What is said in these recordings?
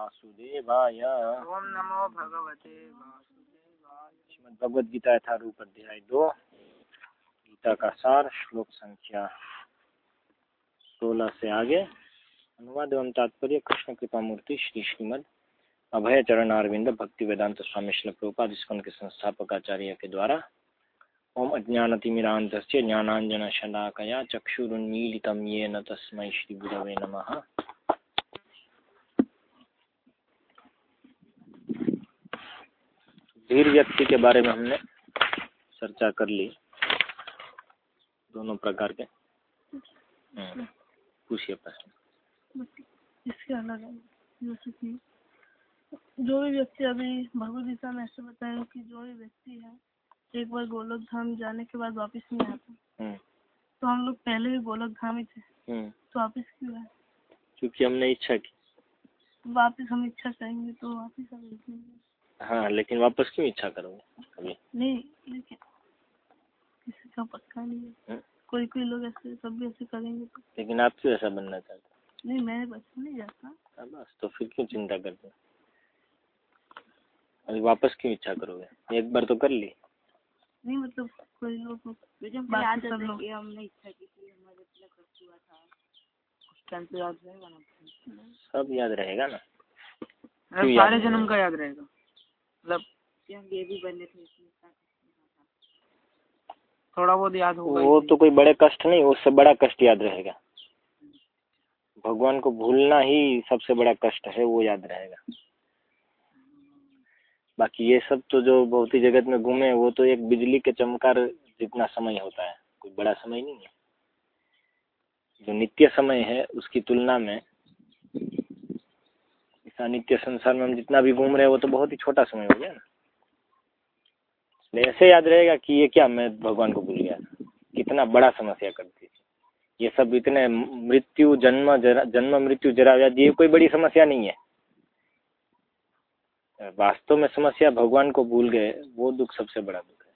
वासुदेवाय। ओम नमो भगवते श्रीमद भगवद गीता यथारूप अध्याय दो। गीता का सार श्लोक संख्या सोलह से आगे। अनुवाद एवं तात्पर्य कृष्ण कृपा मूर्ति श्री श्रीमद अभय चरण अरविंद भक्ति वेदांत स्वामी श्री प्रभुपाद इसकोन के संस्थापक आचार्य के द्वारा। ओम अज्ञानतिमिरांत ज्ञानांजन शलाकया चक्षुरुन्मीलितं येन तस्मै श्रीगुरवे नमः। धीर व्यक्ति के बारे में हमने चर्चा कर ली। दोनों प्रकार के। हम्म, पूछिए प्रश्न। इसके अलग जैसे कि जो भी व्यक्ति अभी भगवत गीता में ऐसे बताया कि जो भी व्यक्ति है एक बार गोलक धाम जाने के बाद वापस नहीं आता। हम्म, तो हम लोग पहले भी गोलक धाम ही थे। हम्म, तो वापस क्यों आए? क्योंकि हमने इच्छा की। वापस हम इच्छा करेंगे तो वापस हम हाँ लेकिन वापस क्यों इच्छा करोगे अभी? नहीं लेकिन किसी का पक्का नहीं है। हम्म, कोई कोई लोग ऐसे सब भी ऐसे करेंगे तो। लेकिन आप क्यों ऐसा बनना चाहते नहीं मैं बस नहीं जाता। हाँ, बस तो फिर क्यों चिंता करते हो? अभी वापस क्यों इच्छा करोगे? एक बार तो कर ली। नहीं मतलब कोई लोग याद सब है हमने इच्छा की थी हमारे इतना कष्ट हुआ था। उस टाइम तो याद रहेगा ना? सब याद रहेगा ना? याद सारे जन्म का याद रहेगा। मतलब ये भी बने थे। थोड़ा बहुत याद होगा वो तो कोई बड़े कष्ट नहीं उससे बड़ा कष्ट याद रहेगा। भगवान को भूलना ही सबसे बड़ा कष्ट है वो याद रहेगा। बाकी ये सब तो जो भौतिक जगत में घूमे वो तो एक बिजली के चमकार जितना समय होता है कोई बड़ा समय नहीं है। जो नित्य समय है उसकी तुलना में इस अनित्य संसार में हम जितना भी घूम रहे हैं वो तो बहुत ही छोटा समय हो गया ना। ऐसे याद रहेगा कि ये क्या मैं भगवान को भूल गया कितना बड़ा समस्या करती थी। ये सब इतने मृत्यु जन्म जरा जन्म मृत्यु जरा व्याधि ये कोई बड़ी समस्या नहीं है। वास्तव में समस्या भगवान को भूल गए वो दुख सबसे बड़ा दुख है।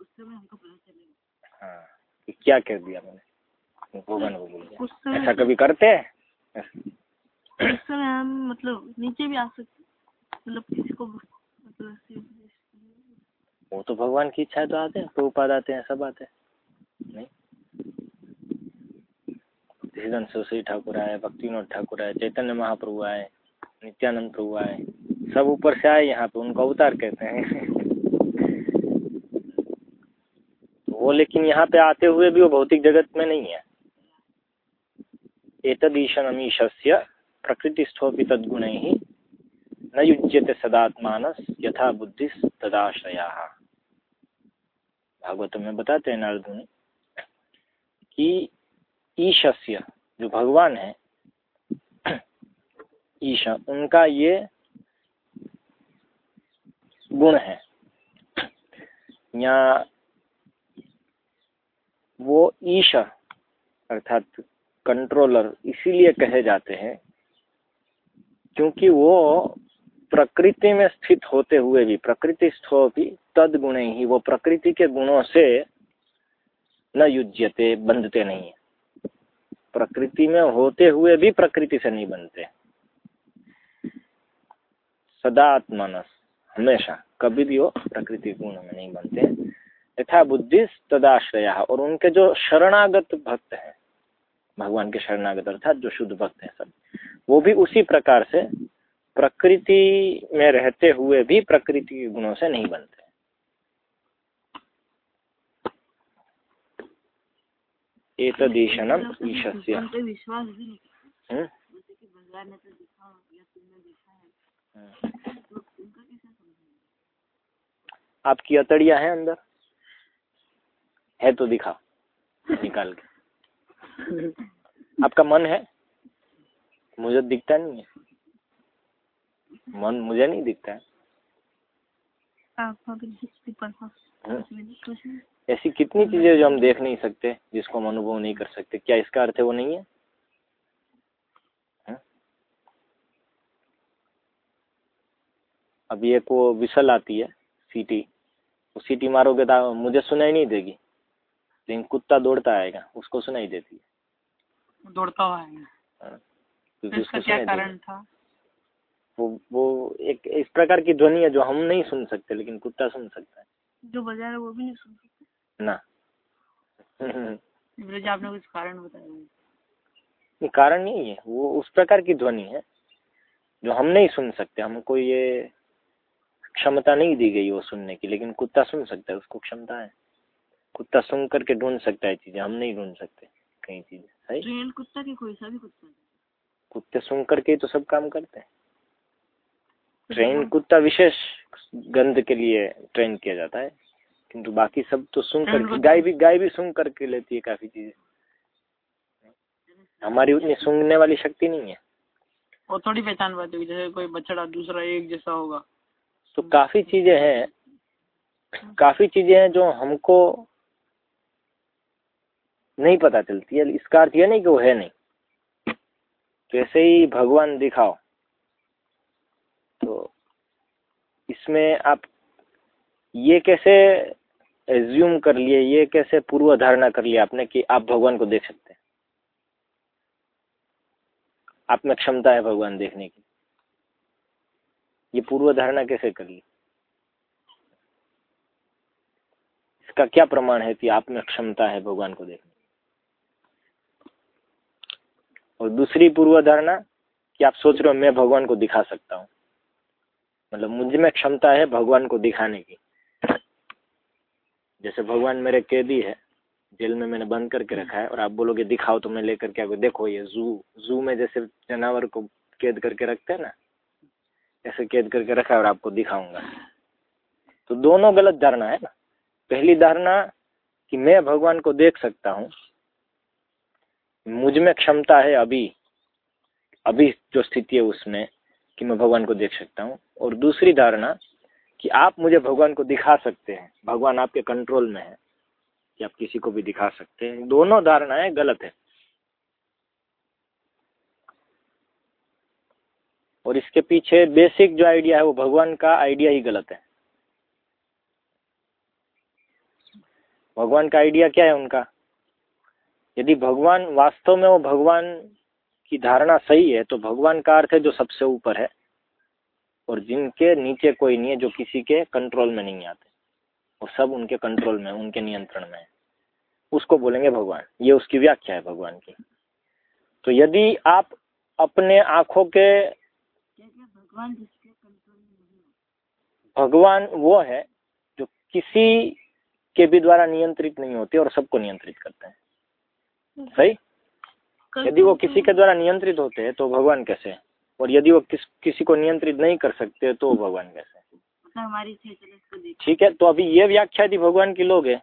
उस समय हमको पता चलेगा हाँ क्या कर दिया मैंने। भगवान को भूल गया। ऐसा कभी करते हैं? समय हम मतलब नीचे भी आ सकते मतलब किसी को मतलब वो तो भगवान की इच्छा है तो आते हैं प्रभुपाद आते हैं, सब आते हैं। नहीं? ठाकुर आए भक्ति विनोद ठाकुर आए, चैतन्य महाप्रभु आए, नित्यानंद प्रभु आए, सब ऊपर से आए यहाँ पे, उनको अवतार कहते हैं। वो लेकिन यहाँ पे आते हुए भी वो भौतिक जगत में नहीं है। एतदीशनमीशस्य प्रकृतिस्थोपि तद्गुण ही न युज्यते सदात्मानस यथा बुद्धि तदाश्रया। भागवत में बताते हैं नारद कि ईशस्य जो भगवान है, ईशा, उनका ये गुण है। या वो ईशा, अर्थात कंट्रोलर इसीलिए कहे जाते हैं क्योंकि वो प्रकृति में स्थित होते हुए भी, प्रकृति स्थो भी तद गुण ही वो प्रकृति के गुणों से न युज्यते, बंधते नहीं है। प्रकृति में होते हुए भी प्रकृति से नहीं बनते। सदा आत्मानस हमेशा, कभी भी वो प्रकृति गुण में नहीं बनते। यथा बुद्धि तदाश्रया, और उनके जो शरणागत भक्त हैं, भगवान के शरणागत, अर्थात जो शुद्ध भक्त हैं सब वो भी उसी प्रकार से प्रकृति में रहते हुए भी प्रकृति के गुणों से नहीं बनते। एतदीशनम ईशस्य। हम्म? तो हम्म। तो आपकी अतड़िया है अंदर? है तो दिखा निकाल के। आपका मन है? मुझे दिखता नहीं है। मन मुझे नहीं दिखता है। हम्म। ऐसी कितनी चीज़ें जो हम देख नहीं सकते जिसको हम अनुभव नहीं कर सकते। क्या इसका अर्थ है वो नहीं है? अभी एक वो विसल आती है सीटी वो सीटी मारोगे तो मुझे सुनाई नहीं देगी। लेकिन कुत्ता दौड़ता आएगा उसको सुनाई देती है। दौड़ता हुआ है हाँ, क्योंकि इसका उसको क्या कारण था? वो वो एक इस प्रकार की ध्वनि है जो हम नहीं सुन सकते लेकिन कुत्ता सुन सकता है। जो बजा रहे वो भी नहीं सुन सकते? ना। ब्रज आपने कुछ कारण बताया नहीं कारण नहीं है। वो उस प्रकार की ध्वनि है जो हम नहीं सुन सकते। हमको ये क्षमता नहीं दी गई वो सुनने की लेकिन कुत्ता सुन सकता है उसको क्षमता है। कुत्ता सुन करके ढूंढ सकता है चीज़ें हम नहीं ढूंढ सकते कई चीज़ें सही? कुत्ता की कोई सा भी कुत्ता कुत्ते सुन करके ही तो सब काम करते हैं। ट्रेन कुत्ता विशेष गंध के लिए ट्रेन किया जाता है किंतु बाकी सब तो सुन कर गाय भी गाय भी सुन करके लेती है काफ़ी चीज़ें। हमारी उतनी सुनने वाली शक्ति नहीं है। वो थोड़ी पहचान पाती होगी जैसे कोई बछड़ा दूसरा एक जैसा होगा। तो काफ़ी चीज़ें हैं काफ़ी चीज़ें हैं जो हमको नहीं पता चलती है। इसका अर्थ यह नहीं कि वो है नहीं। तो ऐसे ही भगवान दिखाओ। तो इसमें आप ये कैसे एज्यूम कर लिए, ये कैसे पूर्व धारणा कर लिया आपने कि आप भगवान को देख सकते हैं? आप में क्षमता है भगवान देखने की। ये पूर्व धारणा कैसे कर ली इसका क्या प्रमाण है कि आप में क्षमता है भगवान को देखने और दूसरी पूर्व धारणा कि आप सोच रहे हो, मैं भगवान को दिखा सकता हूँ। मतलब मुझमें क्षमता है भगवान को दिखाने की। जैसे भगवान मेरे कैदी है, जेल में मैंने बंद करके रखा है, और आप बोलोगे, दिखाओ तो मैं लेकर के आपको देखो ये जू जू में जैसे जानवर को कैद करके रखते हैं ना, ऐसे कैद करके रखा है और आपको दिखाऊँगा। तो दोनों गलत धारणा है ना। पहली धारणा कि मैं भगवान को देख सकता हूँ मुझमें क्षमता है अभी अभी जो स्थिति है उसमें कि मैं भगवान को देख सकता हूँ। और दूसरी धारणा कि आप मुझे भगवान को दिखा सकते हैं। भगवान आपके कंट्रोल में है कि आप किसी को भी दिखा सकते हैं। दोनों धारणाएँ गलत है। और इसके पीछे बेसिक जो आइडिया है वो भगवान का आइडिया ही गलत है। भगवान का आइडिया क्या है उनका? यदि भगवान, वास्तव में वो भगवान की धारणा सही है तो भगवान का अर्थ है जो सबसे ऊपर है, और जिनके नीचे कोई नहीं है, जो किसी के कंट्रोल में नहीं आते वो सब उनके कंट्रोल में, उनके नियंत्रण में है। उसको बोलेंगे भगवान। ये उसकी व्याख्या है भगवान की। तो यदि आप अपने आँखों के भगवान वो है, जो किसी के भी द्वारा नियंत्रित नहीं होते और सबको नियंत्रित करते हैं। सही? यदि वो किसी के द्वारा नियंत्रित होते हैं तो भगवान कैसे? और यदि वो किस किसी को नियंत्रित नहीं कर सकते तो भगवान कैसे? हमारी ठीक है तो अभी ये व्याख्या यदि भगवान की लोग है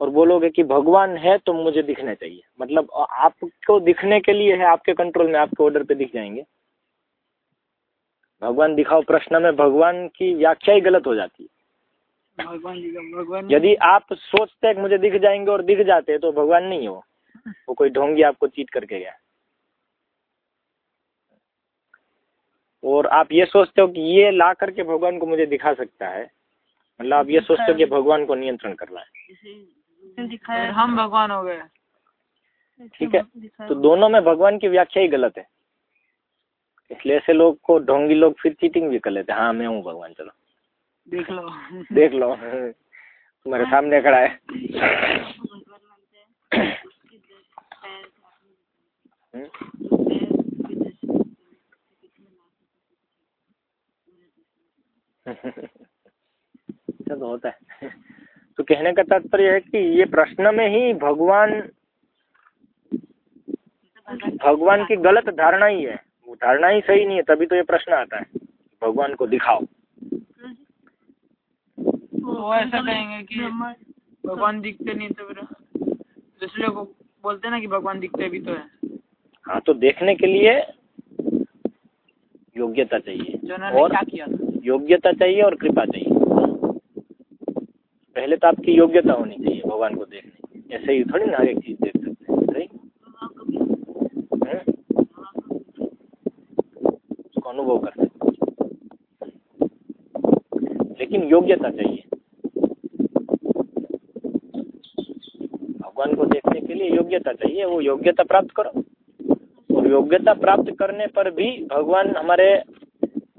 और बोलोगे कि भगवान है तो मुझे दिखने चाहिए। मतलब आपको दिखने के लिए है आपके कंट्रोल में आपके ऑर्डर पे दिख जाएँगे। भगवान दिखाओ प्रश्न में भगवान की व्याख्या ही गलत हो जाती है। भगवान भगवान यदि आप सोचते हैं मुझे दिख जाएँगे और दिख जाते हैं तो भगवान नहीं हो। वो कोई ढोंगी आपको चीट करके गया। और आप ये सोचते हो कि ये ला करके भगवान को मुझे दिखा सकता है। मतलब आप ये सोचते हो कि भगवान को नियंत्रण करना है। हम भगवान हो गए। ठीक है? तो दोनों में भगवान की व्याख्या ही गलत है। इसलिए ऐसे लोग को ढोंगी लोग फिर चीटिंग भी कर लेते हाँ मैं हूँ भगवान चलो। देख लो। देख लो। तुम्हारे सामने खड़ा है। अच्छा तो होता है। तो कहने का तात्पर्य है कि ये प्रश्न में ही भगवान भगवान की गलत धारणा ही है। वो धारणा ही सही नहीं है, तभी तो ये प्रश्न आता है। भगवान को दिखाओ। वो ऐसा कहेंगे कि भगवान दिखते नहीं तो फिर दूसरे को बोलते ना कि भगवान दिखते भी तो है। हाँ तो देखने के लिए योग्यता चाहिए। और क्या किया योग्यता चाहिए और कृपा चाहिए। पहले तो आपकी योग्यता होनी चाहिए भगवान को देखने की। ऐसे ही थोड़ी ना हर एक चीज़ देख सकते हैं सही? उसको अनुभव कर सकते लेकिन योग्यता चाहिए। भगवान को देखने के लिए योग्यता चाहिए वो योग्यता प्राप्त करो। योग्यता प्राप्त करने पर भी भगवान हमारे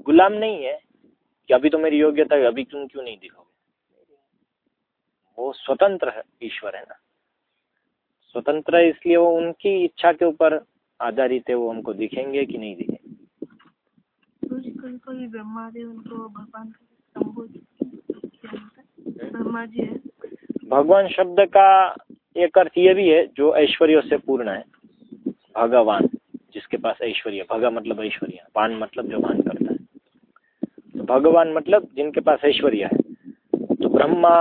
गुलाम नहीं है कि अभी तो मेरी योग्यता है अभी तुम क्यों नहीं दिखाओगे वो स्वतंत्र है ईश्वर है ना। स्वतंत्र है इसलिए वो उनकी इच्छा के ऊपर आधारित है वो हमको दिखेंगे कि नहीं दिखेंगे। कभी कभी ब्रह्मा जी उनको भगवान ब्रह्मा जी है। भगवान शब्द का एक अर्थ ये भी है जो ऐश्वर्य से पूर्ण है भगवान। जिसके पास ऐश्वर्य भगा मतलब ऐश्वर्य, पान मतलब जो भान करता है। तो भगवान मतलब जिनके पास ऐश्वर्य है। तो ब्रह्मा,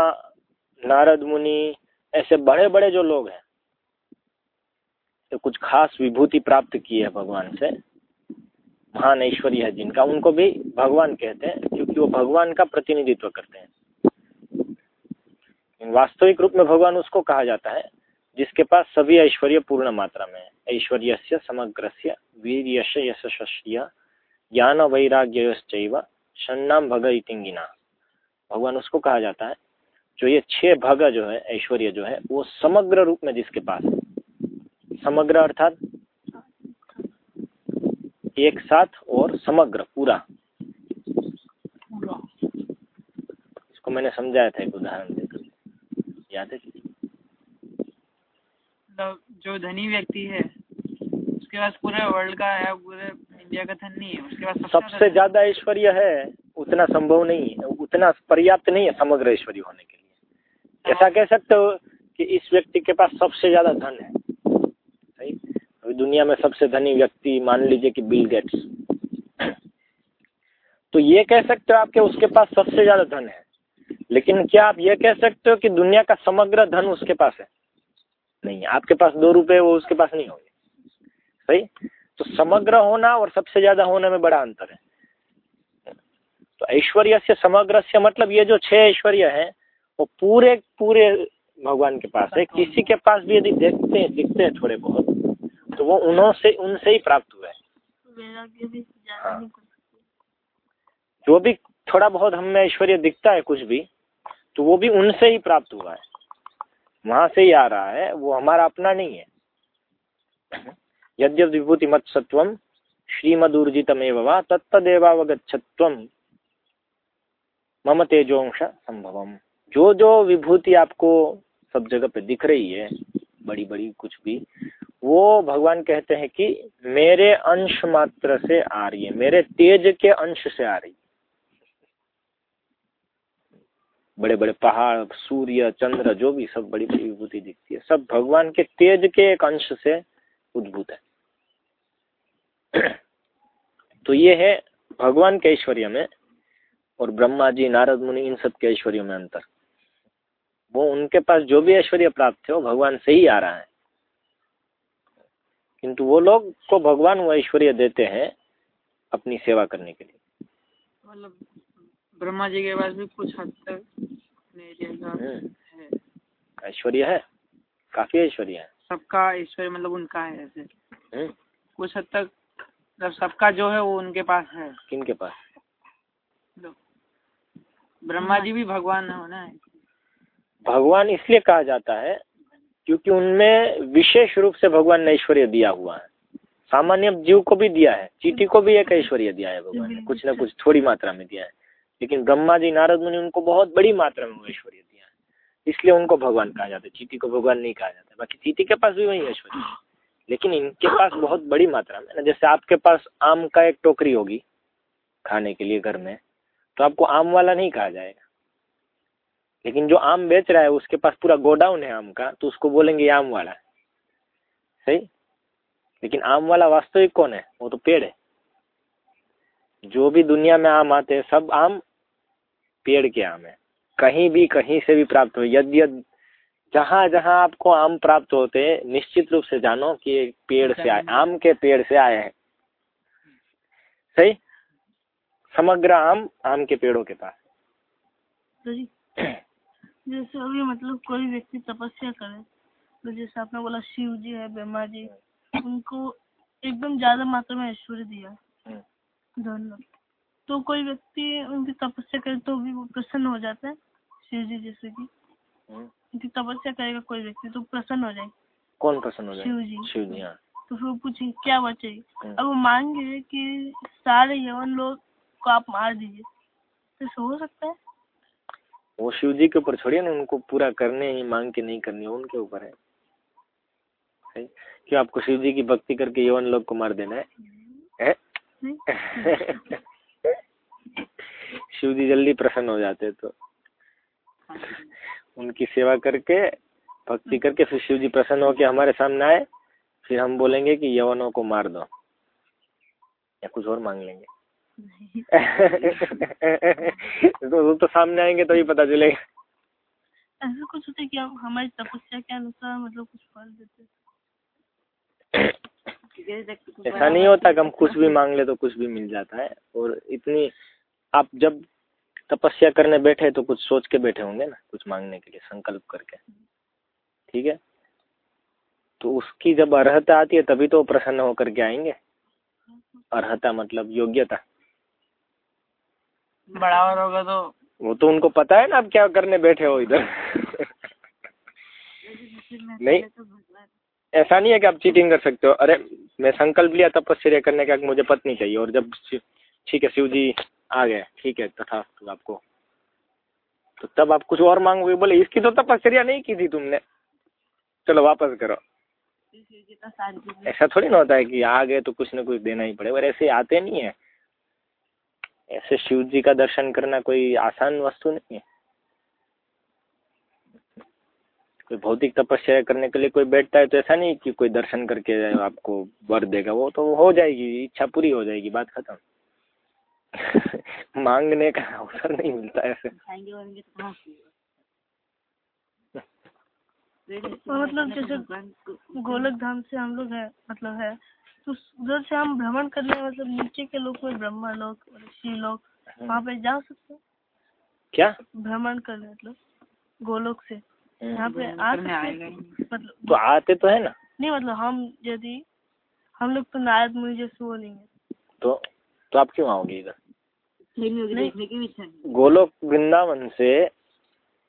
नारद मुनि, ऐसे बड़े बड़े जो लोग हैं तो कुछ खास विभूति प्राप्त की है भगवान से। महान ऐश्वर्य है जिनका, उनको भी भगवान कहते हैं, क्योंकि वो भगवान का प्रतिनिधित्व करते हैं। वास्तविक रूप में भगवान उसको कहा जाता है, जिसके पास सभी ऐश्वर्य पूर्ण मात्रा में है। ऐश्वर्य से समग्र से वीर यशस्य ज्ञान वैराग्य शन्नाम भग इतिंगिना भगवान उसको कहा जाता है, जो ये छह भग जो है, ऐश्वर्य जो है, वो समग्र रूप में जिसके पास है। समग्र अर्थात एक साथ और समग्र, पूरा। इसको मैंने समझाया था एक उदाहरण देकर। याद है? मतलब जो धनी व्यक्ति है उसके पास पूरे वर्ल्ड का है पूरे इंडिया का धन नहीं है उसके पास सबसे ज़्यादा ऐश्वर्य है उतना संभव नहीं है उतना पर्याप्त नहीं है समग्र ऐश्वर्य होने के लिए। ऐसा कह सकते हो कि इस व्यक्ति के पास सबसे ज़्यादा धन है। सही? अभी दुनिया में सबसे धनी व्यक्ति मान लीजिए कि बिल गेट्स तो ये कह सकते हो आपके उसके पास सबसे ज़्यादा धन है। लेकिन क्या आप ये कह सकते हो कि दुनिया का समग्र धन उसके पास है? नहीं आपके पास दो रुपए वो उसके पास नहीं होंगे। सही? तो समग्र होना और सबसे ज़्यादा होने में बड़ा अंतर है। तो ऐश्वर्य से समग्र से मतलब ये जो छह ऐश्वर्य है वो पूरे पूरे भगवान के पास है। किसी के पास भी यदि देखते हैं दिखते हैं थोड़े बहुत तो वो उन्हों से उनसे ही प्राप्त हुआ है। हाँ। जो भी थोड़ा बहुत हमें ऐश्वर्य दिखता है कुछ भी तो वो भी उनसे ही प्राप्त हुआ है। वहाँ से ही आ रहा है, वो हमारा अपना नहीं है। यद्य विभूति मत सत्व श्रीमदूर्जितमेव वा तत्तदेवावगछत्व मम तेजोंश संभवम। जो जो विभूति आपको सब जगह पे दिख रही है बड़ी बड़ी कुछ भी, वो भगवान कहते हैं कि मेरे अंश मात्र से आ रही है, मेरे तेज के अंश से आ रही बड़े बड़े पहाड़, सूर्य, चंद्र, जो भी सब बड़ी बड़ी विभूति दिखती है। सब भगवान के तेज के एक अंश से उद्भूत है। तो ये है भगवान के ऐश्वर्य में और ब्रह्मा जी, नारद मुनि, इन सब के ऐश्वर्य में अंतर। वो उनके पास जो भी ऐश्वर्य प्राप्त है, वो भगवान से ही आ रहा है। किंतु वो लोग को भगवान वो ऐश्वर्य देते हैं अपनी सेवा करने के लिए। मतलब ब्रह्मा जी के पास भी कुछ हद तक हम्म। ऐश्वर्य है? काफ़ी ऐश्वर्य है। सबका ऐश्वर्य मतलब उनका है ऐसे। हम्म। कुछ हद तक मतलब सबका जो है वो उनके पास है। किन के पास ब्रह्मा जी भी भगवान है ना। भगवान इसलिए कहा जाता है क्योंकि उनमें विशेष रूप से भगवान ने ऐश्वर्य दिया हुआ है। सामान्य जीव को भी दिया है चीटी को भी एक ऐश्वर्य दिया है भगवान ने कुछ ना कुछ थोड़ी मात्रा में दिया है। लेकिन ब्रह्मा जी नारद मुनि उनको बहुत बड़ी मात्रा में ऐश्वर्य दिया है। इसलिए उनको भगवान कहा जाता है। चीटी को भगवान नहीं कहा जाता बाकी चीटी के पास भी वही ऐश्वर्य लेकिन इनके पास बहुत बड़ी मात्रा में ना। जैसे आपके पास आम का एक टोकरी होगी खाने के लिए घर में तो आपको आम वाला नहीं कहा जाएगा। लेकिन जो आम बेच रहा है, उसके पास पूरा गोडाउन है आम का तो उसको बोलेंगे आम वाला। सही? लेकिन आम वाला वास्तविक कौन है? वो तो पेड़ है। जो भी दुनिया में आम आते हैं, सब आम पेड़ के आम है। कहीं भी कहीं से भी प्राप्त हो। यदि जहाँ जहाँ आपको आम प्राप्त होते हैं निश्चित रूप से जानो कि पेड़ से आए आम के पेड़ से आए हैं। सही? समग्र आम आम के पेड़ों के पास। तो जैसे अभी मतलब कोई व्यक्ति तपस्या करे तो जैसे आपने बोला शिव जी है ब्रह्मा जी उनको एकदम ज़्यादा मात्रा में ऐश्वर्य दिया। हम्म। तो कोई व्यक्ति उनकी तपस्या करे तो भी वो प्रसन्न हो जाता है शिव जी जैसे की। हम्म। उनकी तपस्या करेगा कोई व्यक्ति तो प्रसन्न हो जाए कौन प्रसन्न हो जाए शिव जी। शिव जी हाँ। तो फिर पूछे क्या बचे हम्म। अब वो मांगे कि सारे यवन लोग को आप मार दीजिए। तो ऐसा हो सकता है? वो शिव जी के ऊपर छोड़िए ना उनको पूरा करने ही मांग के नहीं करनी उनके ऊपर है। क्यों आपको शिव जी की भक्ति करके यवन लोग को मार देना है, है? शिव जी जल्दी प्रसन्न हो जाते तो। उनकी सेवा करके भक्ति करके फिर शिव जी प्रसन्न होकर हमारे सामने आए फिर हम बोलेंगे कि यवनों को मार दो। या कुछ और मांग लेंगे। तो वो तो सामने आएँगे तभी पता चलेगा। ऐसा कुछ होता है कि हम हमारी तपस्या के अनुसार मतलब कुछ फल देते ऐसा नहीं होता कि हम कुछ भी मांग ले तो कुछ भी मिल जाता है। और इतनी आप जब तपस्या करने बैठे तो कुछ सोच के बैठे होंगे ना कुछ मांगने के लिए संकल्प करके। ठीक है? तो उसकी जब अर्हता आती है तभी तो प्रसन्न होकर के आएँगे। अर्हता मतलब योग्यता। बराबर होगा तो वो तो उनको पता है ना आप क्या करने बैठे हो इधर। नहीं ऐसा नहीं है कि आप चीटिंग कर सकते हो। अरे मैं संकल्प लिया तपस्या करने का मुझे पत्नी चाहिए। और जब ठीक है शिव जी आ गए ठीक है, तथा आपको। तो तब आप कुछ और मांगोगे, बोले, इसकी तो तपस्या नहीं की थी तुमने। चलो, वापस करो। ऐसा थोड़ी ना होता है कि आ गए तो कुछ ना कुछ देना ही पड़ेगा ऐसे आते नहीं है। ऐसे शिव जी का दर्शन करना कोई आसान वस्तु नहीं है। कोई भौतिक तपस्या करने के लिए कोई बैठता है तो ऐसा नहीं कि कोई दर्शन करके आपको वर देगा, वो तो हो जाएगी, इच्छा पूरी हो जाएगी, बात खत्म। मांगने का अवसर नहीं मिलता ऐसे। तो मतलब जैसे गोलक धाम से हम लोग है मतलब है तो उधर से हम भ्रमण करने मतलब नीचे के लोग में ब्रह्मा लोक और शिव लोक वहाँ पे जा सकते हैं? क्या? भ्रमण करने मतलब गोलोक से। यहाँ पे आ सकते मतलब तो आते तो है ना? नहीं मतलब हम यदि हम लोग तो नारद मुनि जैसे वो नहीं है। तो तो आप क्यों आओगे इधर? देखने की इच्छा गोलोक वृंदावन से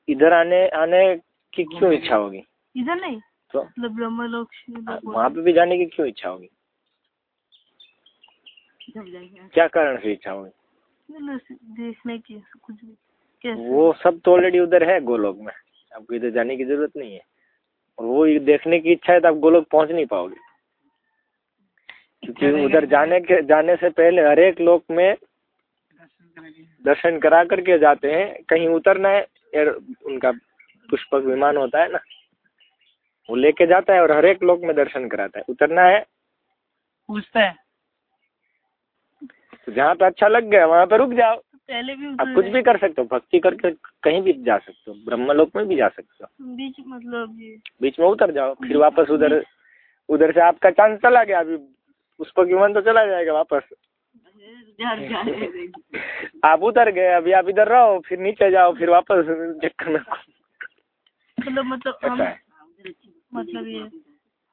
इधर आने आने की क्यों इच्छा होगी? इधर नहीं? तो मतलब ब्रह्म लोक शिव लोक वहाँ पे भी जाने की क्यों इच्छा होगी? क्या कारण से इच्छा होगी? मतलब देखने की कुछ भी। वो सब तो ऑलरेडी उधर है गोलोक में। आपको इधर जाने की ज़रूरत नहीं है। और वो देखने की इच्छा है तो आप गोलोक पहुँच नहीं पाओगे। क्योंकि उधर जाने के जाने से पहले हर एक लोक में दर्शन करा करके जाते हैं। कहीं उतरना है एयर उनका पुष्पक विमान होता है ना। वो लेके जाता है और हर एक लोक में दर्शन कराता है। उतरना है। पूछता है। तो जहाँ पे अच्छा लग गया वहाँ पे रुक जाओ। पहले भी आप कुछ भी कर सकते हो भक्ति करके कहीं भी जा सकते हो ब्रह्मलोक में भी जा सकते हो। बीच मतलब ये। बीच में उतर जाओ फिर वापस उधर उधर से आपका चांस चला गया। अभी पुष्पक विमान तो चला जाएगा वापस। आप उतर गए अभी आप इधर रहो फिर नीचे जाओ फिर वापस चक्कर में मतलब मतलब हम मतलब ये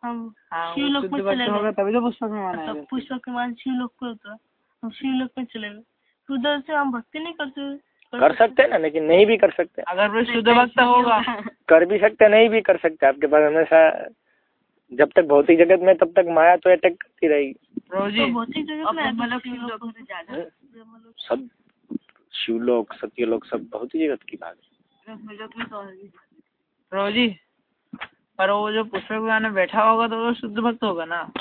हम हाँ, शिव लोक में चले गए। तभी तो पुष्पक मतलब पुष्पक विमान पर हम शिव में चले गए। तो उधर से हम भक्ति नहीं करते कर सकते ना लेकिन नहीं भी कर सकते। अगर वो शुद्ध भक्त होगा। कर भी सकते नहीं भी कर सकते। आपके पास हमेशा जब तक भौतिक जगत में तब तक माया तो अटैक करती रहेगी। तो सब शिवलोक सत्यलोक सब भौतिक जगत की बात है तो जी पर वो जो पुष्पक में बैठा होगा तो वो शुद्ध भक्त होगा ना?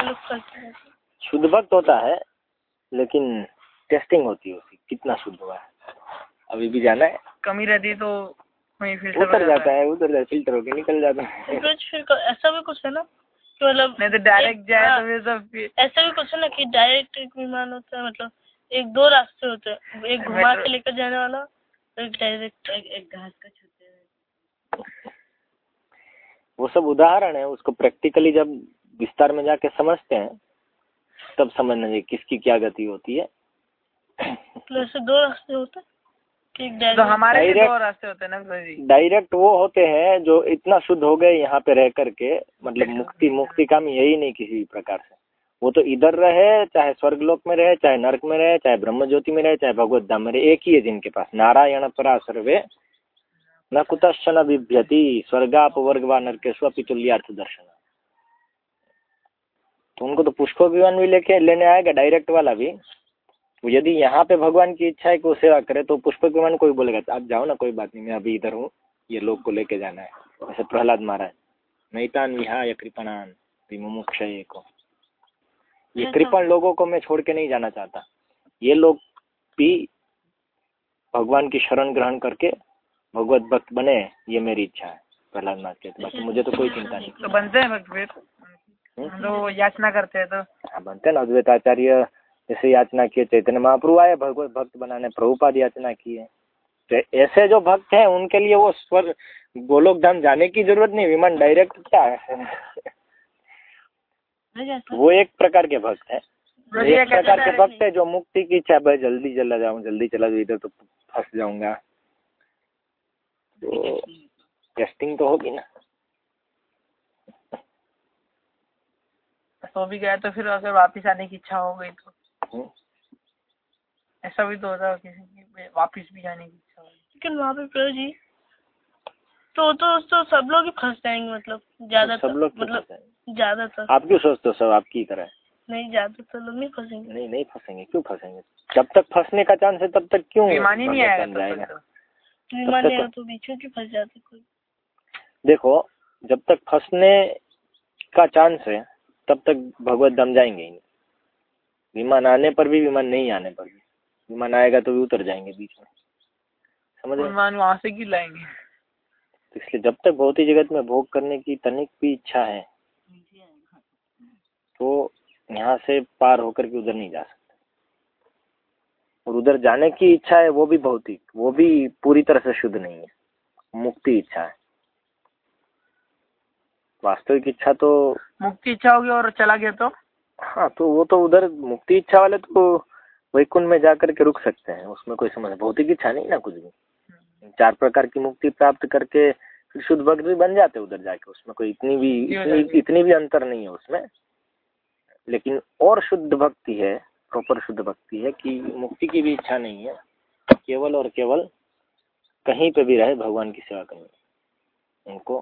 हैं? शुद्ध भक्त होता है लेकिन टेस्टिंग होती है उसकी कितना शुद्ध हुआ है। अभी भी जाना है। कमी रहती तो वहीं फ़िल्टर उतर जाता है उतर जाता फ़िल्टर होके निकल जाता है। फिर फिर ऐसा भी कुछ है ना कि मतलब नहीं तो डायरेक्ट जाए हाँ, तो फिर सब ऐसा भी कुछ है ना कि डायरेक्ट एक विमान होता है मतलब एक दो रास्ते होते हैं। एक घुमा के लेकर जाने वाला और एक डायरेक्ट एक घास का छूते वो सब उदाहरण है उसको प्रैक्टिकली जब विस्तार में जाके समझते हैं तब समझना चाहिए किसकी क्या गति होती है। मतलब ऐसे दो रास्ते होते हैं? तो हमारे दो रास्ते होते हैं ना जी। डायरेक्ट वो होते हैं जो इतना शुद्ध हो गए यहाँ पे रह करके मतलब मुक्ति मुक्ति काम यही नहीं किसी प्रकार से। वो तो इधर रहे चाहे स्वर्गलोक में रहे चाहे नरक में रहे चाहे ब्रह्म ज्योति में रहे चाहे भगवत धाम में रहे एक ही है जिनके पास नारायण परा सर्वे न कुतश्चन बिभ्यति स्वर्गाप वर्ग व नरकेशु तुल्यार्थ दर्शन। तो उनको तो पुष्प विमान भी लेके लेने आएगा डायरेक्ट वाला भी। यदि यहाँ पे भगवान की इच्छा है कि वो सेवा करे तो पुष्प विमान कोई बोलेगा आप जाओ ना कोई बात नहीं मैं अभी इधर हूँ ये लोग को लेके जाना है। ऐसे प्रहलाद महाराज नैतान विहाय कृपणान विमुक्ष को। ये कृपण लोगों को मैं छोड़ के नहीं जाना चाहता। ये लोग भी भगवान की शरण ग्रहण करके भगवत भक्त बने ये मेरी इच्छा है प्रहलाद नाथ के बाकी मुझे तो कोई चिंता नहीं। तो बनते हैं भक्त फिर तो याचना करते हैं तो। हाँ बनते हैं ना अद्वैत आचार्य जैसे याचना किए चैतन्य महाप्रभु आए भगवत भक्त बनाने प्रभुपाद याचना किए। तो ऐसे जो भक्त हैं उनके लिए वो स्वर गोलोक धाम जाने की ज़रूरत नहीं विमान डायरेक्ट क्या है। वो एक प्रकार के भक्त है। एक प्रकार के भक्त है जो मुक्ति की इच्छा भाई जल्दी चला जाऊँ जल्दी चला जाऊँ इधर तो फंस जाऊँगा। तो टेस्टिंग तो होगी ना। तो भी गया तो फिर अगर वापस आने की इच्छा हो गई तो। हम्म। ऐसा भी तो होता है किसी की वापस भी जाने की इच्छा लेकिन वहाँ पे प्रभु जी तो तो तो सब लोग ही फंस जाएँगे मतलब ज़्यादातर सब लोग मतलब ज़्यादातर। आप क्यों सोचते हो सब आपकी तरह? नहीं ज़्यादातर लोग नहीं फंसेंगे। नहीं नहीं फंसेंगे। क्यों फंसेंगे? जब तक फंसने का चांस है तब तक क्यों विमान ही नहीं आएगा जाएगा? तो। विमान नहीं तो बीच में क्यों फंस जाते कोई? देखो जब तक फंसने का चांस है तब तक भगवत दम जाएँगे ही। विमान आने पर भी विमान नहीं आने पर भी। विमान आएगा तो भी उतर जाएँगे बीच में। समझ विमान वहाँ से क्यों लाएँगे? तो इसलिए जब तक भौतिक जगत में भोग करने की तनिक भी इच्छा है तो यहाँ से पार होकर के उधर नहीं जा सकते। और उधर जाने की इच्छा है वो भी भौतिक वो भी पूरी तरह से शुद्ध नहीं है। मुक्ति इच्छा है। वास्तविक इच्छा तो मुक्ति इच्छा होगी और चला गया तो? हाँ तो वो तो उधर मुक्ति इच्छा वाले तो वैकुंठ में जाकर के रुक सकते हैं उसमें कोई समझ भौतिक इच्छा नहीं ना कुछ भी। चार प्रकार की मुक्ति प्राप्त करके फिर शुद्ध भक्त भी बन जाते उधर जाके उसमें कोई इतनी भी इतनी, इतनी भी अंतर नहीं है उसमें। लेकिन और शुद्ध भक्ति है प्रॉपर शुद्ध भक्ति है कि मुक्ति की भी इच्छा नहीं है केवल और केवल कहीं पे भी रहे भगवान की सेवा करनी। उनको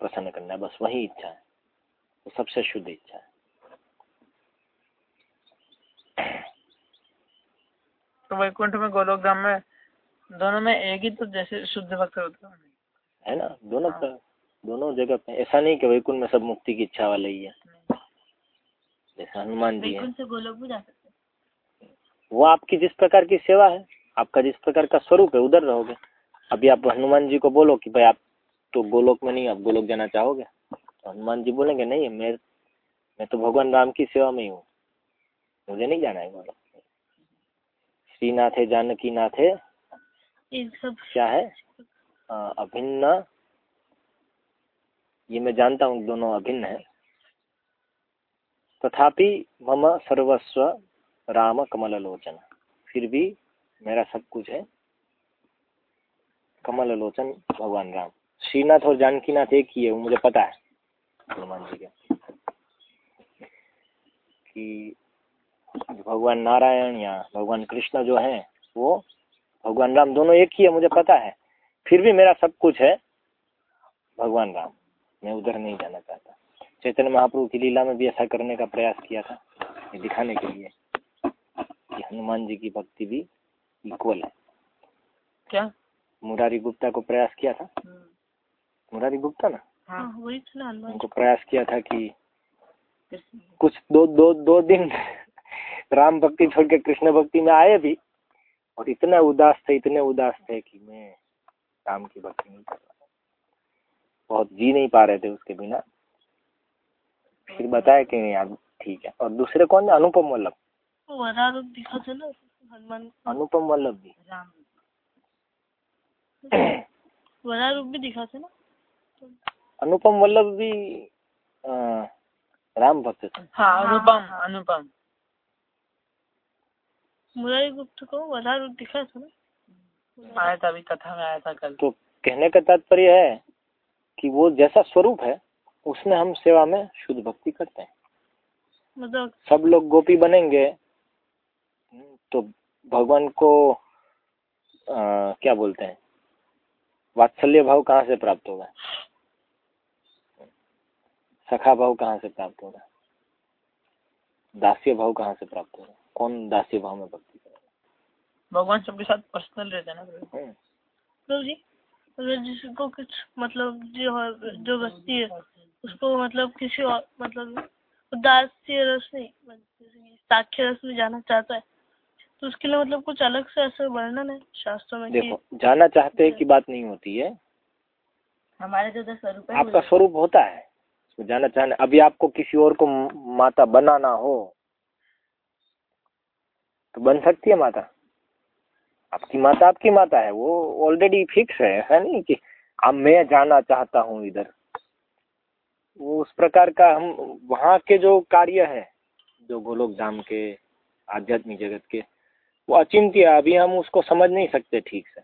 प्रसन्न करना बस वही इच्छा है वो सबसे शुद्ध इच्छा है। तो वैकुंठ में गोलोक धाम में दोनों में एक ही तो जैसे शुद्ध भक्त होता है है ना? दोनों हाँ। दोनों जगह पे। ऐसा नहीं कि वैकुंठ में सब मुक्ति की इच्छा वाले ही है। जैसे हनुमान जी है। गोलोक भी जा सकते वो आपकी जिस प्रकार की सेवा है आपका जिस प्रकार का स्वरूप है उधर रहोगे। अभी आप हनुमान जी को बोलो कि भाई आप तो गोलोक में नहीं आप गोलोक जाना चाहोगे? तो हनुमान जी बोलेंगे नहीं मैं मैं तो भगवान राम की सेवा में ही हूँ। मुझे नहीं जाना है गोलोक श्रीनाथ है जानकी नाथ है क्या है? अभिन्न। ये मैं जानता हूँ दोनों अभिन्न है। तथापि मम सर्वस्व राम कमल लोचन फिर भी मेरा सब कुछ है। कमल लोचन भगवान राम। श्रीनाथ और जानकी नाथ एक ही है वो मुझे पता है। हनुमान जी के। कि भगवान नारायण या भगवान कृष्ण जो है वो भगवान राम दोनों एक ही है मुझे पता है। फिर भी मेरा सब कुछ है भगवान राम। मैं उधर नहीं जाना चाहता। चैतन्य महाप्रभु की लीला में भी ऐसा करने का प्रयास किया था ये दिखाने के लिए कि हनुमान जी की भक्ति भी इक्वल है। क्या? मुरारी गुप्ता को प्रयास किया था? हम्म। मुरारी गुप्ता ना? हाँ वही उनको प्रयास किया था कि कुछ दो दो दो दिन राम भक्ति छोड़ के कृष्ण भक्ति में आए भी और इतना उदास थे इतने उदास थे कि मैं राम की भक्ति नहीं कर रहा बहुत जी नहीं पा रहे थे उसके बिना। फिर बताया कि नहीं यार ठीक है। और दूसरे कौन है? अनुपम वल्लभ। अनुपम वल्लभ भी रूप भी दिखा थे ना। अनुपम वल्लभ भी राम भक्त हाँ अनुपम अनुपम। मुरारी गुप्त को वधा रूप दिखा था ना। आया था अभी कथा में आया था कल। तो कहने का तात्पर्य है कि वो जैसा स्वरूप है उसमें हम सेवा में शुद्ध भक्ति करते हैं। मतलब सब लोग गोपी बनेंगे तो भगवान को आ, क्या बोलते हैं वात्सल्य भाव कहाँ से प्राप्त होगा? सखा भाव कहाँ से प्राप्त होगा? दास्य भाव कहाँ से प्राप्त होगा? कौन दासी भाव में भक्ति करेगा? भगवान सबके साथ पर्सनल रहते हैं ना हम्म, प्रभु जी जिसको कुछ मतलब जो है जो व्यक्ति है उसको मतलब किसी और मतलब रस नहीं साक्ष्य रस में जाना चाहता है तो उसके लिए मतलब कुछ अलग से ऐसा वर्णन है शास्त्रों में देखो जाना चाहते हैं की बात नहीं होती है। हमारे जो स्वरूप आपका स्वरूप होता है उसमें जाना चाहना अभी आपको किसी और को माता बनाना हो तो बन सकती है माता। आपकी माता आपकी माता है, वो ऑलरेडी फिक्स है ऐसा नहीं कि अब मैं जाना चाहता हूँ इधर। वो उस प्रकार का हम, वहाँ के जो कार्य है, जो गोलोक धाम के, आध्यात्मिक जगत के, वो अचिंत्य है। अभी हम उसको समझ नहीं सकते ठीक से।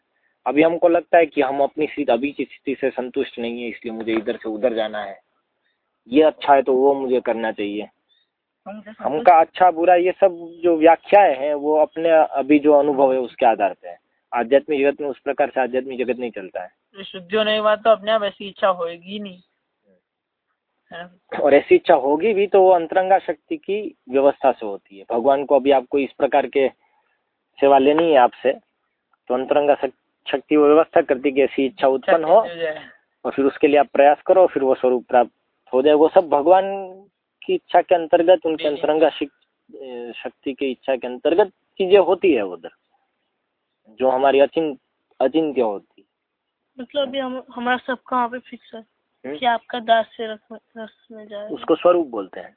अभी हमको लगता है कि हम अपनी स्थिति, अभी की स्थिति से संतुष्ट नहीं है, इसलिए मुझे इधर से उधर जाना है। ये अच्छा है तो वो मुझे करना चाहिए। हमका अच्छा बुरा ये सब जो व्याख्याएँ हैं वो अपने अभी जो अनुभव है उसके आधार पे है। आध्यात्मिक जगत में उस प्रकार से आध्यात्मिक जगत नहीं चलता है। शुद्धि होने के बाद तो अपने आप ऐसी इच्छा होएगी ही नहीं। और ऐसी इच्छा होगी भी तो वो अंतरंगा शक्ति की व्यवस्था से होती है। भगवान को अभी आपको इस प्रकार के सेवा लेनी है आपसे तो अंतरंगा शक्ति वो व्यवस्था करती है कि ऐसी इच्छा उत्पन्न हो और फिर उसके लिए आप प्रयास करो फिर वो स्वरूप प्राप्त हो जाए। वो सब भगवान की इच्छा के अंतर्गत उनके। अंतरंगा शक्ति की इच्छा के अंतर्गत चीज़ें होती है उधर जो हमारी अचिंत अचिंत्य होती। मतलब अभी हम हमारा सबका वहाँ पे फिक्स है? हम्म? कि आपका दास से रस में, में जाए उसको स्वरूप बोलते हैं।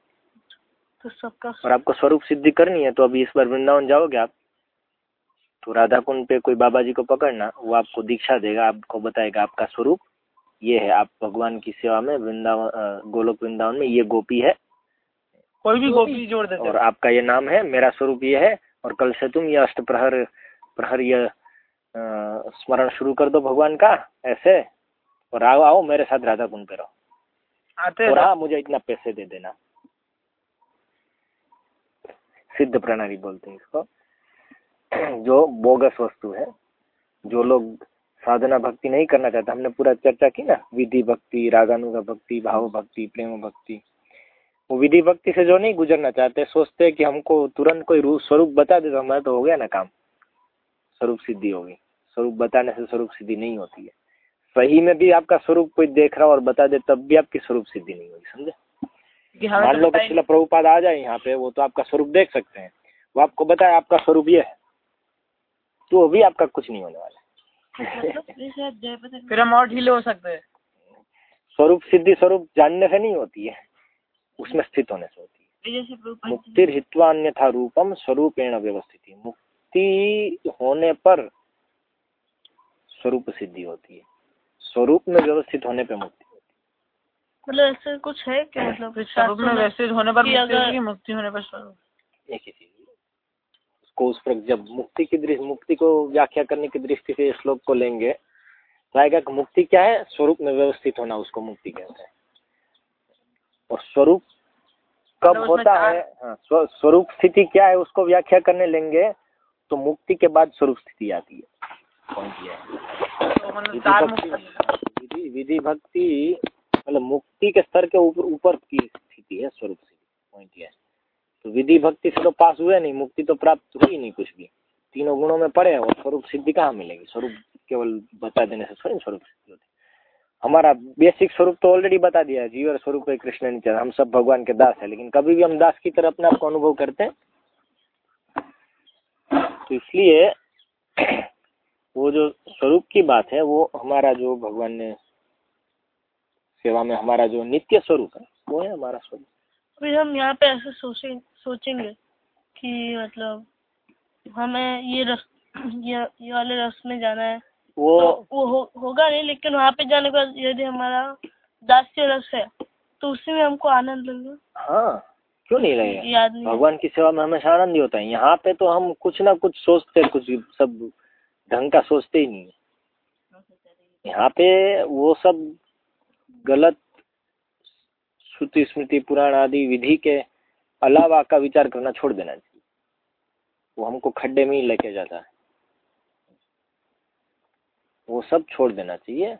तो सबका और आपको स्वरूप सिद्धि करनी है तो अभी इस बार वृंदावन जाओगे आप तो राधा कुंड पे कोई बाबा जी को पकड़ना वो आपको दीक्षा देगा आपको बताएगा आपका स्वरूप। ये है आप भगवान की सेवा में वृंदावन गोलोक वृंदावन में ये गोपी है। कोई भी गोपी जोड़ देते और आपका ये नाम है मेरा स्वरूप ये है और कल से तुम ये अष्ट प्रहर प्रहर ये स्मरण शुरू कर दो भगवान का ऐसे। और आओ आओ मेरे साथ राधा कुंड पे रहो। आते और हैं मुझे इतना पैसे दे देना। सिद्ध प्रणाली बोलते हैं इसको। जो बोगस वस्तु है जो लोग साधना भक्ति नहीं करना चाहते हमने पूरा चर्चा की ना विधि भक्ति रागानुगा भक्ति भाव भक्ति प्रेम भक्ति। विधि भक्ति से जो नहीं गुजरना चाहते सोचते हैं कि हमको तुरंत कोई रूप स्वरूप बता दे तो हमारा तो हो गया ना काम। स्वरूप सिद्धि होगी। स्वरूप बताने से स्वरूप सिद्धि नहीं होती है। सही में भी आपका स्वरूप कोई देख रहा हो और बता दे तब भी आपकी स्वरूप सिद्धि नहीं होगी समझे? कि हमें मान तो लो कि ही शिला प्रभुपाद आ जाए यहाँ पे वो तो आपका स्वरूप देख सकते हैं। वो आपको बताए आपका स्वरूप ये है। तो भी आपका कुछ नहीं होने वाला। फिर हम और ढीले हो सकते हैं। स्वरूप सिद्धि स्वरूप जानने से नहीं होती है। उसमें स्थित होने से होती है। जी- मुक्ति हित्वा अन्यथा रूपम स्वरूपेण व्यवस्थित। मुक्ति होने पर स्वरूप सिद्धि होती है। स्वरूप में व्यवस्थित होने पर मुक्ति मतलब ऐसा कुछ है कि मतलब स्वरूप में में होने पर मुक्ति होने पर स्वरूप। एक ही चीज़। उसको उस पर जब मुक्ति की दृष्टि मुक्ति को व्याख्या करने की दृष्टि से श्लोक को लेंगे तो आएगा कि मुक्ति क्या है? स्वरूप में व्यवस्थित होना उसको मुक्ति कहते हैं। और स्वरूप कब उसमें होता है? हाँ, स्व- स्वरूप स्थिति क्या है उसको व्याख्या करने लेंगे तो मुक्ति के बाद स्वरूप स्थिति आती है। पॉइंट तो मतलब विधि भक्ति मतलब मुक्ति के स्तर के ऊपर ऊपर की स्थिति है स्वरूप स्थिति। पॉइंट ये है। तो विधि भक्ति से तो पास हुए नहीं मुक्ति तो प्राप्त हुई नहीं कुछ भी। तीनों गुणों में पड़े और स्वरूप सिद्धि कहाँ मिलेगी? स्वरूप केवल बता देने से थोड़ी स्वरूप सिद्धि होती। हमारा बेसिक स्वरूप तो ऑलरेडी बता दिया है। जीव और स्वरूप है, कृष्ण नित्य हम सब भगवान के दास है, लेकिन कभी भी हम दास की तरह अपने आप को अनुभव करते हैं तो इसलिए वो जो स्वरूप की बात है, वो हमारा जो भगवान ने सेवा में हमारा जो नित्य स्वरूप है, वो है हमारा स्वरूप। अभी हम यहाँ पे ऐसे सोचे, सोचेंगे कि मतलब हमें ये रस, ये ये वाले रस में जाना है। वो तो वो हो, होगा नहीं लेकिन वहाँ पे जाने के यदि हमारा दास्य रस है तो उसी में हमको आनंद लगेगा हाँ क्यों नहीं लगेगा भगवान की सेवा में हमेशा आनंद ही होता है। यहाँ पे तो हम कुछ ना कुछ सोचते कुछ सब ढंग का सोचते ही नहीं है। यहाँ पे वो सब गलत श्रुति स्मृति पुराण आदि विधि के अलावा का विचार करना छोड़ देना चाहिए। वो हमको खड्डे में ही लेके जाता है। वो सब छोड़ देना चाहिए।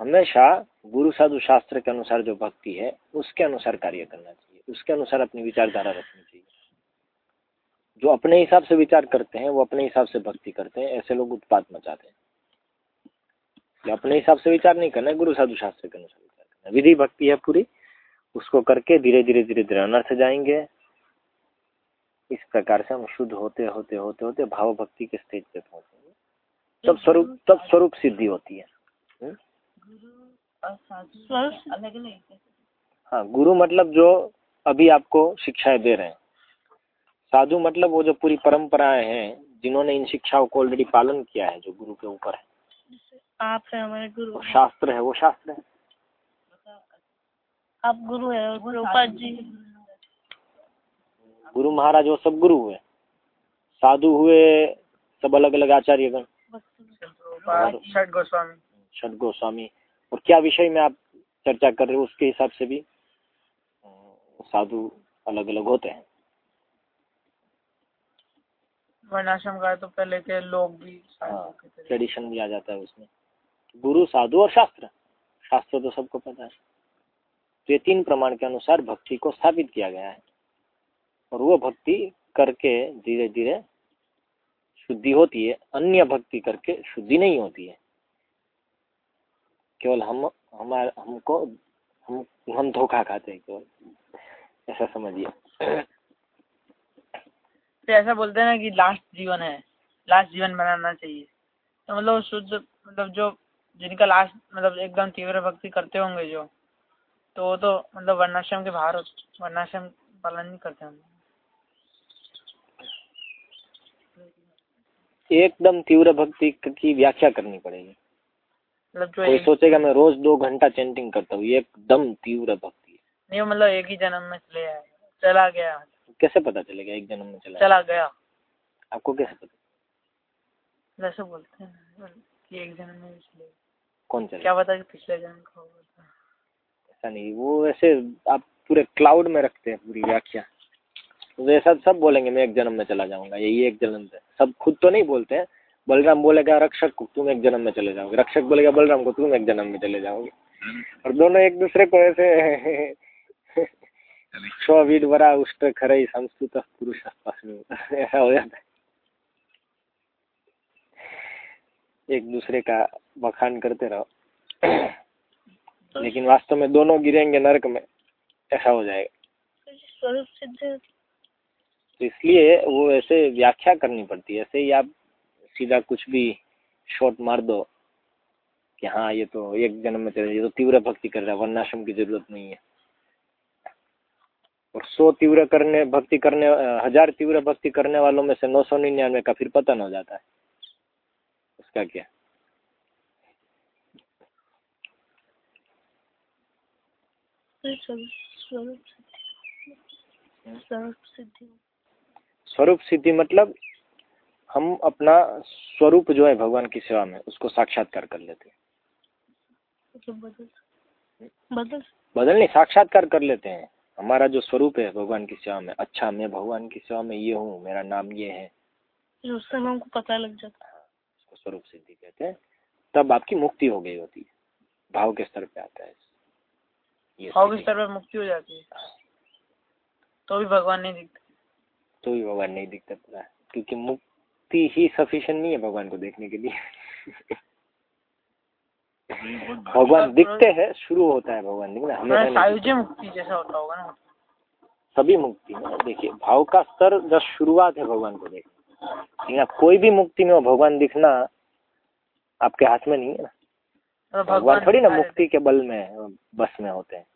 हमेशा गुरु साधु शास्त्र के अनुसार जो भक्ति है, उसके अनुसार कार्य करना चाहिए। उसके अनुसार अपनी विचारधारा रखनी चाहिए। जो अपने हिसाब से विचार करते हैं, वो अपने हिसाब से भक्ति करते हैं, ऐसे लोग उत्पाद मचाते हैं। जो अपने हिसाब से विचार नहीं करना गुरु साधु शास्त्र के अनुसार विचार करना विधि भक्ति है पूरी, उसको करके धीरे धीरे धीरे धीरे अनर्थ जाएँगे। इस प्रकार से हम शुद्ध होते होते होते होते भाव भक्ति के स्टेज पे पहुँचेंगे। तब स्वरूप तब स्वरूप सिद्धि होती है। हुँ? अलग अलग हाँ गुरु मतलब जो अभी आपको शिक्षाएँ दे रहे हैं। साधु मतलब वो जो पूरी परंपराएँ हैं जिन्होंने इन शिक्षाओं को ऑलरेडी पालन किया है जो गुरु के ऊपर है। आप है हमारे गुरु। शास्त्र है वो शास्त्र है। आप गुरु है और प्रभुपाद जी गुरु महाराज वो सब गुरु हुए। साधु हुए सब अलग अलग आचार्यगण। षट गोस्वामी। और क्या विषय में आप चर्चा कर रहे हो उसके हिसाब से भी? साधु अलग अलग होते हैं। वर्णाश्रम का तो पहले के लोग भी हाँ ट्रेडिशन भी आ जाता है उसमें। गुरु साधु और शास्त्र। शास्त्र तो सबको पता है। तो ये तीन प्रमाण के अनुसार भक्ति को स्थापित किया गया है। और वो भक्ति करके धीरे धीरे शुद्धि होती है, अन्य भक्ति करके शुद्धि नहीं होती है। केवल हम, हमारे, हमको, हम हम धोखा खाते हैं केवल। ऐसा समझिए। तो ऐसा बोलते हैं ना कि लास्ट जीवन है लास्ट जीवन बनाना चाहिए। तो मतलब शुद्ध मतलब जो, जिनका लास्ट मतलब एकदम तीव्र भक्ति करते होंगे जो तो वो तो मतलब वर्णाश्रम के बाहर, वर्णाश्रम पालन नहीं करते होंगे। एकदम तीव्र भक्ति की व्याख्या करनी पड़ेगी। मतलब कोई सोचेगा मैं रोज दो घंटा चैंटिंग करता हूँ एकदम तीव्र भक्ति नहीं मतलब एक ही जन्म में चले चला गया। कैसे पता चलेगा एक जन्म में चला चला गया? आपको कैसे पता? वैसे बोलते हैं कि एक जन्म में चले। कौन चला? क्या पता कि पिछले जन्म का ऐसा नहीं वो ऐसे आप पूरे क्लाउड में रखते हैं पूरी व्याख्या। तो ऐसा सब बोलेंगे मैं एक जन्म में चला जाऊँगा यही एक जन्म से सब खुद तो नहीं बोलते हैं बलराम बोलेगा रक्षक को तुम एक जन्म में चले जाओगे। रक्षक बोलेगा बलराम को तुम एक जन्म में चले जाओगे। और दोनों एक दूसरे को ऐसे स्वीड बरा उष्ट खरई संस्कृत पुरुष ऐसा हो जाता है। एक दूसरे का बखान करते रहो। लेकिन वास्तव में दोनों गिरेंगे नरक में ऐसा हो जाएगा। स्वरूप सिद्ध है तो इसलिए वो ऐसे व्याख्या करनी पड़ती है। ऐसे ही आप सीधा कुछ भी शॉट मार दो कि हाँ ये तो एक जन्म में ये तो तीव्र भक्ति कर रहा है वर्णाश्रम की ज़रूरत नहीं है। और सौ तीव्र करने भक्ति करने हज़ार तीव्र भक्ति करने वालों में से नौ सौ निन्यानवे का फिर पतन हो जाता है। उसका क्या? स्वरूप सिद्धि। स्वरूप सिद्धि मतलब हम अपना स्वरूप जो है भगवान की सेवा में उसको साक्षात्कार कर लेते हैं। मतलब बदल बदल नहीं साक्षात्कार कर लेते हैं। हमारा जो स्वरूप है भगवान की सेवा में अच्छा मैं भगवान की सेवा में ये हूँ मेरा नाम ये है। फिर उस हमको पता लग जाता है। उसको स्वरूप सिद्धि कहते हैं। तब आपकी मुक्ति हो गई होती है। भाव के स्तर पे आता है। ये भाव के स्तर पर मुक्ति हो जाती है। तो भी भगवान नहीं दिखते। तो भी भगवान नहीं दिखता पूरा क्योंकि मुक्ति ही सफिशिएंट नहीं है भगवान को देखने के लिए। भगवान दिखते हैं शुरू होता है भगवान दिखना नहीं सायुज्य मुक्ति जैसा होता होगा ना। सभी मुक्ति में देखिए भाव का स्तर जब शुरुआत है भगवान को देखने लेकिन कोई भी मुक्ति में हो भगवान दिखना आपके हाथ में नहीं है ना। भगवान थोड़ी ना मुक्ति के बल में बस में होते हैं।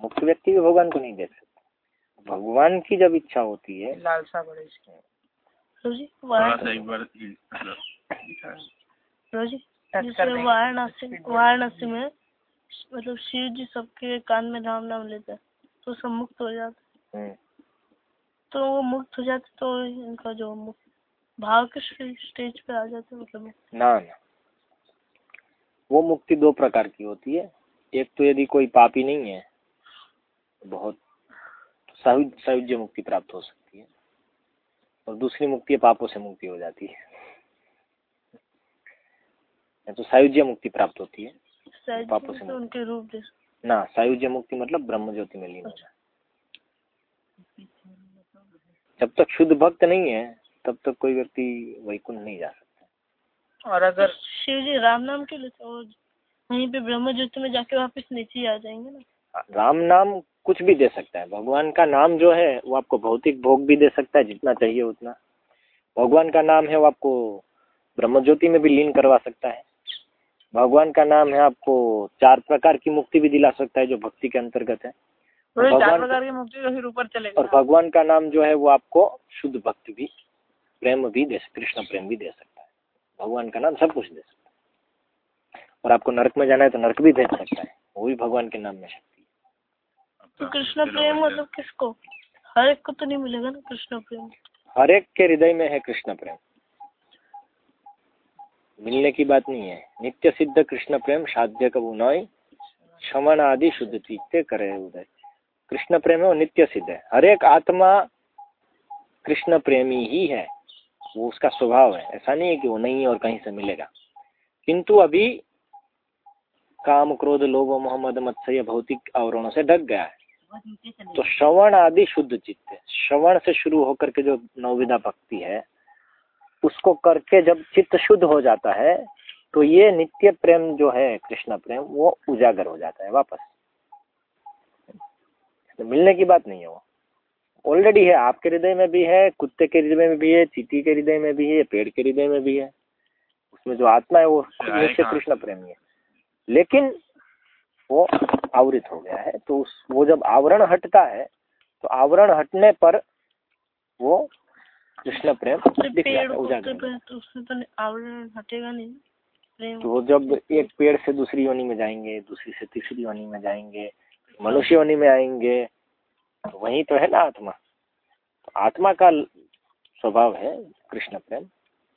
मुक्त व्यक्ति भी भगवान को नहीं देख सकता। भगवान की जब इच्छा होती है। लालसा बड़े इसके। जी थोड़ा सा वाराणसी एक बार जी टच जैसे कर देंगे। वाराणसी वाराणसी में मतलब शिव जी सबके कान में राम नाम लेते हैं तो सब मुक्त हो जाते हम्म, तो वो मुक्त हो जाते तो इनका जो मुक्त भाव के स्टेज पे आ जाते मतलब? ना ना। वो मुक्ति दो प्रकार की होती है। एक तो यदि कोई पापी नहीं है बहुत सायुज्य मुक्ति प्राप्त हो सकती है। और दूसरी मुक्ति पापों से मुक्ति हो जाती है। तो सायुज्य मुक्ति प्राप्त होती है पापों से तो उनके रूप ना सायुज्य मुक्ति मतलब ब्रह्म ज्योति में लीन होना जब तक शुद्ध भक्त नहीं है तब तक कोई व्यक्ति वैकुंठ नहीं जा सकता। और अगर शिव जी राम नाम के लिए तो वहीं पे ब्रह्म ज्योति में जाके वापस नीचे आ जाएँगे ना। राम नाम कुछ भी दे सकता है। भगवान का नाम जो है वो आपको भौतिक भोग भी दे सकता है जितना चाहिए उतना। भगवान का नाम है वो आपको ब्रह्म ज्योति में भी लीन करवा सकता है। भगवान का नाम है आपको चार प्रकार की मुक्ति भी दिला सकता है जो भक्ति के अंतर्गत है। तो भगवान प्रकार की मुक्ति तो फिर ऊपर चलेगा और भगवान का नाम जो है वो आपको शुद्ध भक्ति भी प्रेम भी दे कृष्ण प्रेम भी दे सकता है। भगवान का नाम सब कुछ दे सकता है। और आपको नरक में जाना है तो नरक भी भेज सकता है। वो भी भगवान के नाम में शक्ति कृष्ण प्रेम मतलब किसको? हर एक को तो नहीं मिलेगा ना कृष्ण प्रेम। हर एक के हृदय में है कृष्ण प्रेम। मिलने की बात नहीं है। नित्य सिद्ध कृष्ण प्रेम साध्य कबू नय क्षमण आदि शुद्ध करे उदय। कृष्ण प्रेम है वो नित्य सिद्ध है। हर एक आत्मा कृष्ण प्रेमी ही है। वो उसका स्वभाव है। ऐसा नहीं है कि वो नहीं है और कहीं से मिलेगा। किंतु अभी काम क्रोध लोभ मोहम्मद मत्सय भौतिक आवरणों से ढक गया है। तो श्रवण आदि शुद्ध चित्त है। श्रवण से शुरू होकर के जो नौविदा भक्ति है उसको करके जब चित्त शुद्ध हो जाता है तो ये नित्य प्रेम जो है कृष्ण प्रेम वो उजागर हो जाता है वापस। तो मिलने की बात नहीं है वो। ऑलरेडी है आपके हृदय में भी है कुत्ते के हृदय में भी है चीटी के हृदय में भी है पेड़ के हृदय में भी है। उसमें जो आत्मा है वो कृष्ण प्रेमी है। लेकिन वो आवृत हो गया है। तो उस वो जब आवरण हटता है तो आवरण हटने पर वो कृष्ण प्रेम दिख जाता उजागर तो तो आवरण हटेगा नहीं तो जब एक पेड़ से दूसरी योनि में जाएँगे दूसरी से तीसरी योनि में जाएँगे मनुष्य योनि में आएँगे तो वही तो है ना आत्मा। तो आत्मा का स्वभाव है कृष्ण प्रेम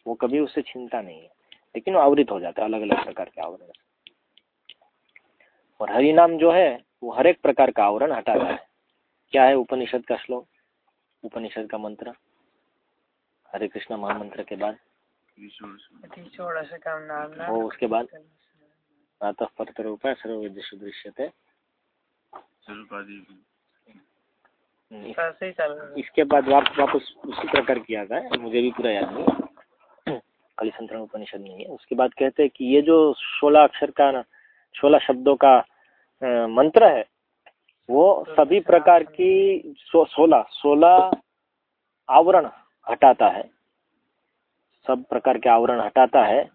वो कभी उससे छिनता नहीं है। लेकिन वो आवृत हो जाता है अलग अलग प्रकार के आवरण। से और हरि नाम जो है वो हर एक प्रकार का आवरण हटाता है। क्या है उपनिषद का श्लोक? उपनिषद का मंत्र? हरे कृष्ण महामंत्र के बाद। वो उसके बाद? रहा है इसके बाद वाप, वापस उसी प्रकार किया गया मुझे भी पूरा याद नहीं। कली संतरण उपनिषद नहीं है। उसके बाद कहते हैं कि ये जो सोलह अक्षर का ना सोलह शब्दों का मंत्र है वो सभी प्रकार की सो, सोलह सोलह आवरण हटाता है। सब प्रकार के आवरण हटाता है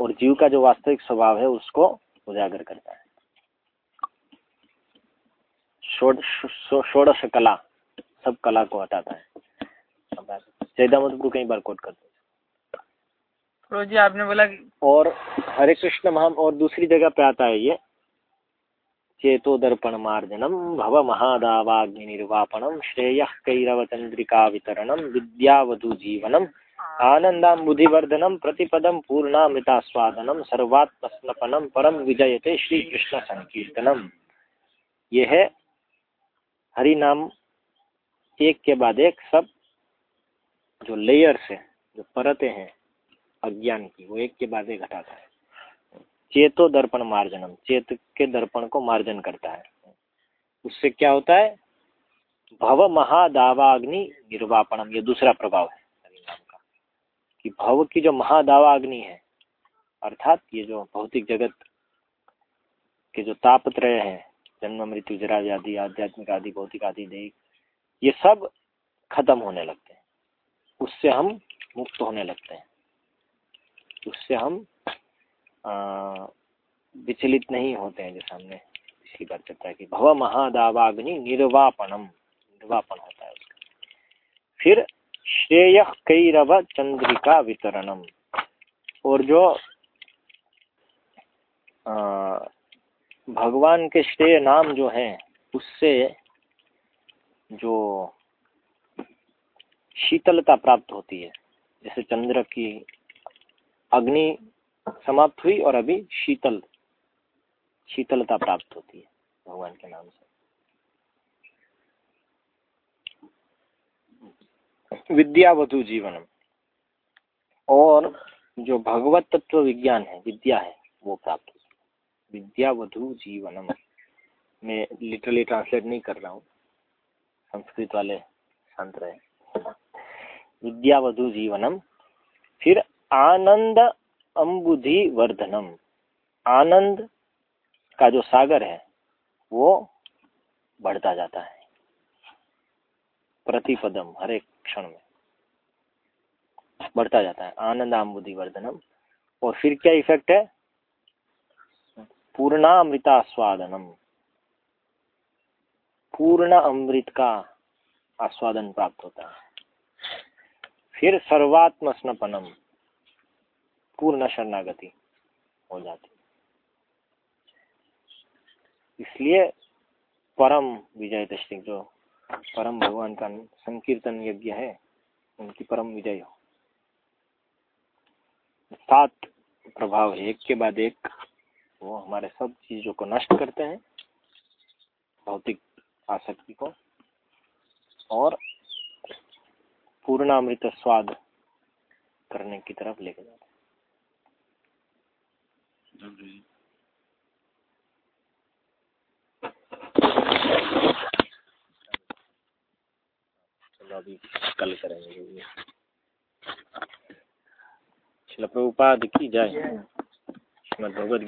और जीव का जो वास्तविक स्वभाव है उसको उजागर करता है। षोडश शो- कला सब कला को हटाता है। जयदामोद को कई बार कोट करते हैं। तो जी आपने बोला कि और हरे कृष्ण महा और दूसरी जगह पे आता है ये। चेतो दर्पण मार्जनम भव महादावाग्नि निर्वापणम श्रेय कैरव चंद्रिका वितरणम विद्यावधु जीवनम आनंदाम बुद्धिवर्धनम प्रतिपदम पूर्णामृतास्वादनम सर्वात्मस्नपनम परम विजयते श्री कृष्ण संकीर्तनम। ये है हरि नाम एक के बाद एक सब जो लेयर्स है जो परतें हैं अज्ञान की, वो एक के बाद एक हटाता है। चेतो दर्पण मार्जनम, चेत के दर्पण को मार्जन करता है। उससे क्या होता है? भव महादावाग्नि निर्वापणम, ये दूसरा प्रभाव है का। कि भव की जो महादावाग्नि है, अर्थात ये जो भौतिक जगत के जो तापत्रय है, जन्म, मृत्यु जरा व्याधि आध्यात्मिक आदि, भौतिक आदि, देह, ये सब खत्म होने लगते हैं। उससे हम मुक्त होने लगते हैं। उससे हम विचलित नहीं होते हैं जैसे हमने पिछली बार चर्चा की। भव महादावाग्नि निर्वापणम। निर्वापन होता है उसका। फिर श्रेय कैरव चंद्रिका वितरणम। और जो भगवान के श्रेय नाम जो हैं, उससे जो शीतलता प्राप्त होती है, जैसे चंद्र की अग्नि समाप्त हुई और अभी शीतल, शीतलता प्राप्त होती है भगवान के नाम से। विद्यावधु जीवनम। और जो भगवत तत्व विज्ञान है, विद्या है, वो प्राप्त होती है। विद्यावधु जीवनम। मैं लिटरली ट्रांसलेट नहीं कर रहा हूँ। संस्कृत वाले शांत रहे। विद्यावधु जीवनम। फिर आनंद अम्बुधि वर्धनम। आनंद का जो सागर है, वो बढ़ता जाता है। प्रतिपदम हर एक क्षण में बढ़ता जाता है। आनंद आम्बुधि वर्धनम। और फिर क्या इफ़ेक्ट है? पूर्णामृता स्वादनम पूर्ण अमृत का आस्वादन प्राप्त होता है। फिर सर्वात्म स्नपनम पूर्ण शरणागति हो जाती। इसलिए परम विजय दृष्टि, जो परम भगवान का संकीर्तन यज्ञ है, उनकी परम विजय हो। सात प्रभाव है, एक के बाद एक, वो हमारे सब चीज़ों को नष्ट करते हैं, भौतिक आसक्ति को, और पूर्णामृत स्वाद करने की तरफ़ लेके जाते हैं। चलो अभी कल करेंगे शिल प्रभुपाद की जाए श्रीमद भगवद